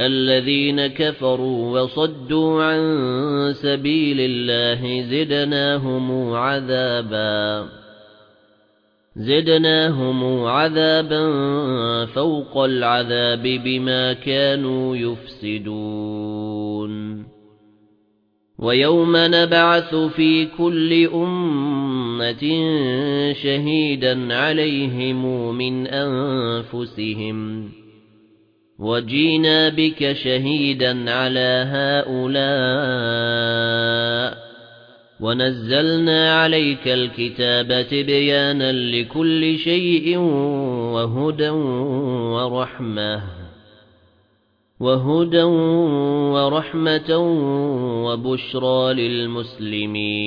الذين كفروا وصدوا عن سبيل الله زدناهم عذابا زدناهم عذابا فوق العذاب بما كانوا يفسدون. وَيَوْمَ نَبْعَثُ فِي كُلِّ أُمَّةٍ شَهِيدًا عَلَيْهِمْ مِنْ أَنفُسِهِمْ. وَجِئْنَا بِكَ شَهِيدًا عَلَى هَؤُلَاءِ وَنَزَّلْنَا عَلَيْكَ الْكِتَابَ تِبْيَانًا لِكُلِّ شَيْءٍ وَهُدًى وَرَحْمَةً وَهُدًى وَرَحْمَةً وَبُشْرَى لِلْمُسْلِمِينَ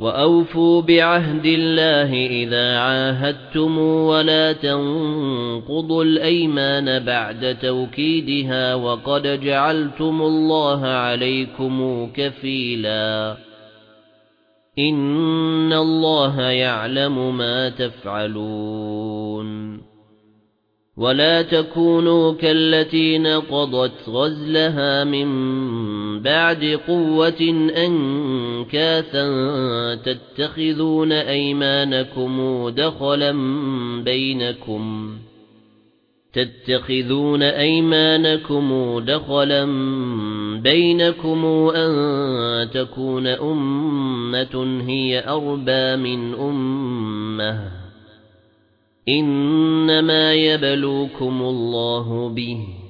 وَأَوْفُوا بِعَهْدِ اللَّهِ إِذَا عَاهَدتُّمْ وَلَا تَنقُضُوا الْأَيْمَانَ بَعْدَ تَوْكِيدِهَا وَقَدْ جَعَلْتُمُ اللَّهَ عَلَيْكُمْ كَفِيلًا إِنَّ اللَّهَ يَعْلَمُ مَا تَفْعَلُونَ وَلَا تَكُونُوا كَالَّتِي نَقَضَتْ غَزْلَهَا مِنْ بَعْدِ قُوَّةٍ أَنْكَاثًا تَتَّخِذُونَ أَيْمَانَكُمْ دَخَلًا بَيْنَكُمْ تَتَّخِذُونَ أَيْمَانَكُمْ دَخَلًا بَيْنَكُمْ أَن تَكُونَ أُمَّةٌ هِيَ أَرْبَى مِنْ أُمَّةٍ إِنَّمَا يَبْلُوكُمُ اللَّهُ بِهِ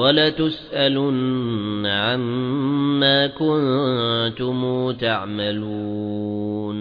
وَلَتُسْأَلُنَّ عَمَّا كُنتُمْ تَعْمَلُونَ.